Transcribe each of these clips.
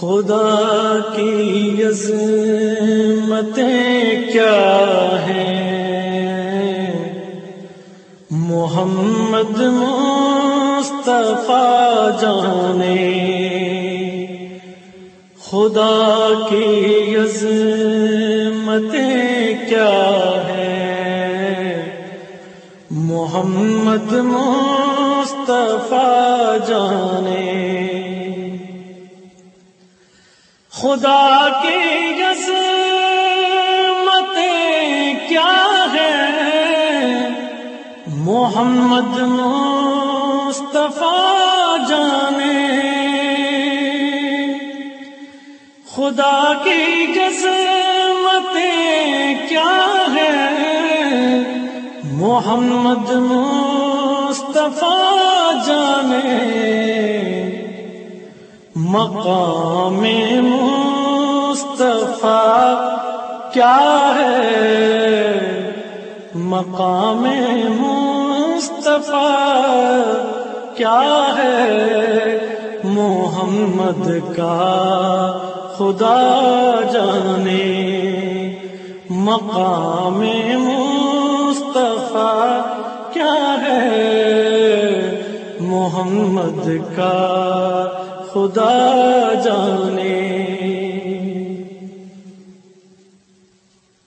خدا کی عظمتیں کیا ہیں؟ محمد مصطفیٰ جانے۔ خدا کی عظمتیں کیا ہیں؟ محمد مصطفیٰ جانے۔ خدا کی عظمت کیا ہے؟ محمد مصطفیٰ جانے۔ خدا کی عظمت کیا ہے؟ محمد مصطفیٰ جانے۔ مقام مصطفیٰ کیا ہے؟ مقام مصطفیٰ کیا ہے؟ محمد کا خدا جانے، مقام مصطفیٰ کیا ہے؟ محمد کا خدا جانے۔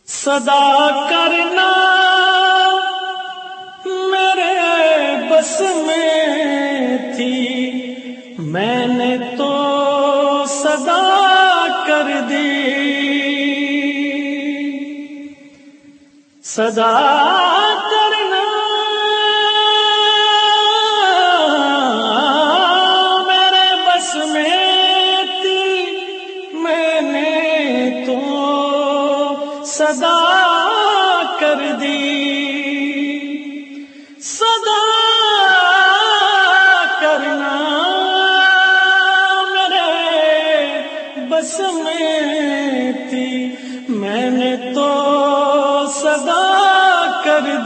صدا کرنا میرے بس میں تھی۔ میں نے تو صدا کر دی۔ صدا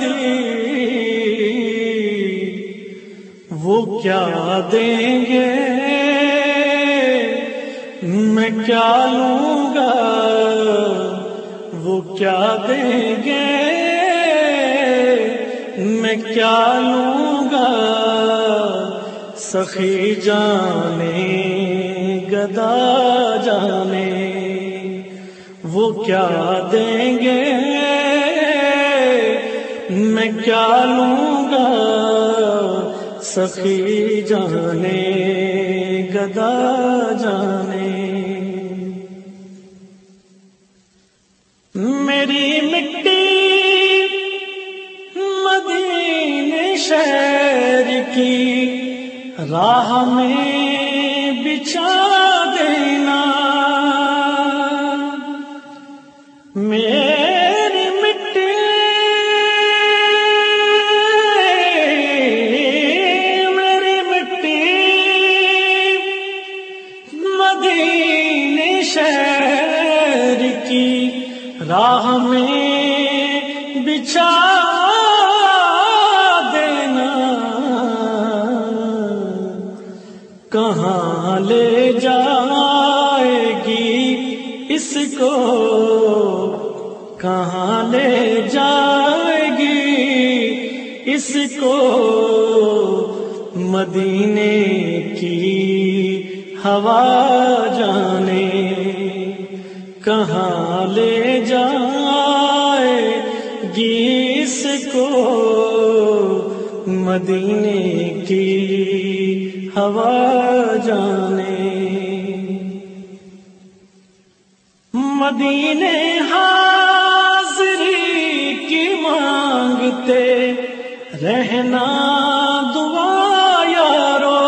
دی وہ کیا دیں گے؟ میں کیا لوں گا؟ وہ کیا دیں گے؟ میں کیا لوں گا؟ سخی جانے، گدا جانے۔ وہ کیا دیں گے؟ میں کیا لوں گا؟ سخی جانے، گدا جانے۔ میری مٹی مدین شہر کی راہ میں بچھا دینا۔ میری لے جائے گی؟ اس کو کہاں لے جائے گی؟ اس کو مدینے کی ہوا جانے کہاں لے جائے گی؟ اس کو مدینے کی ہوا جانے۔ مدینے حاضری کی مانگتے رہنا دعا یارو۔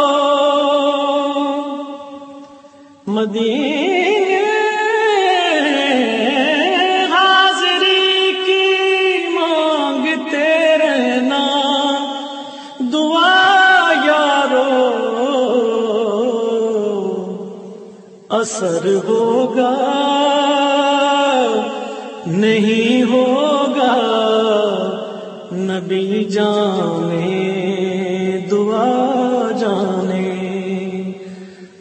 مدینے اثر ہوگا، نہیں ہوگا۔ نبی جانے، دعا جانے۔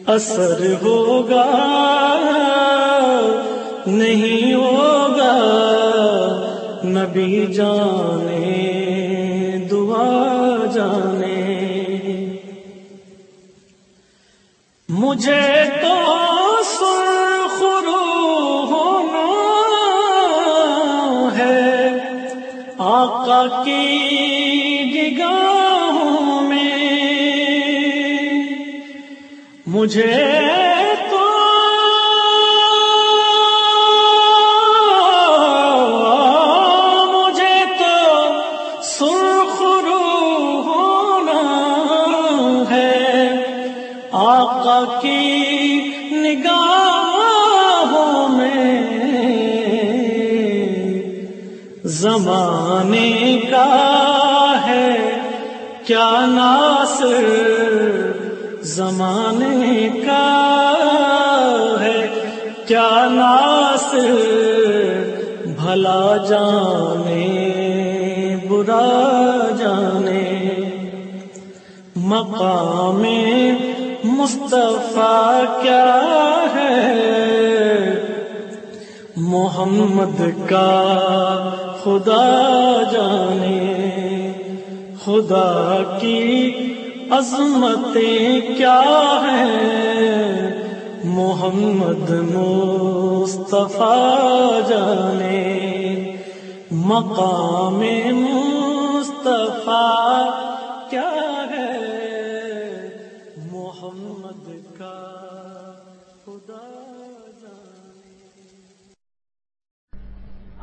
اثر ہوگا، نہیں ہوگا۔ نبی جانے، دعا جانے۔ مجھے تو آقا کی نگاہوں میں مجھے زمانے کا ہے۔ کیا ناصر زمانے کا ہے۔ کیا ناصر بھلا جانے، برا جانے۔ مقام مصطفیٰ کیا ہے؟ محمد کا خدا جانے خدا کی عظمتیں کیا ہیں؟ محمد مصطفیٰ جانے مقام مصطفیٰ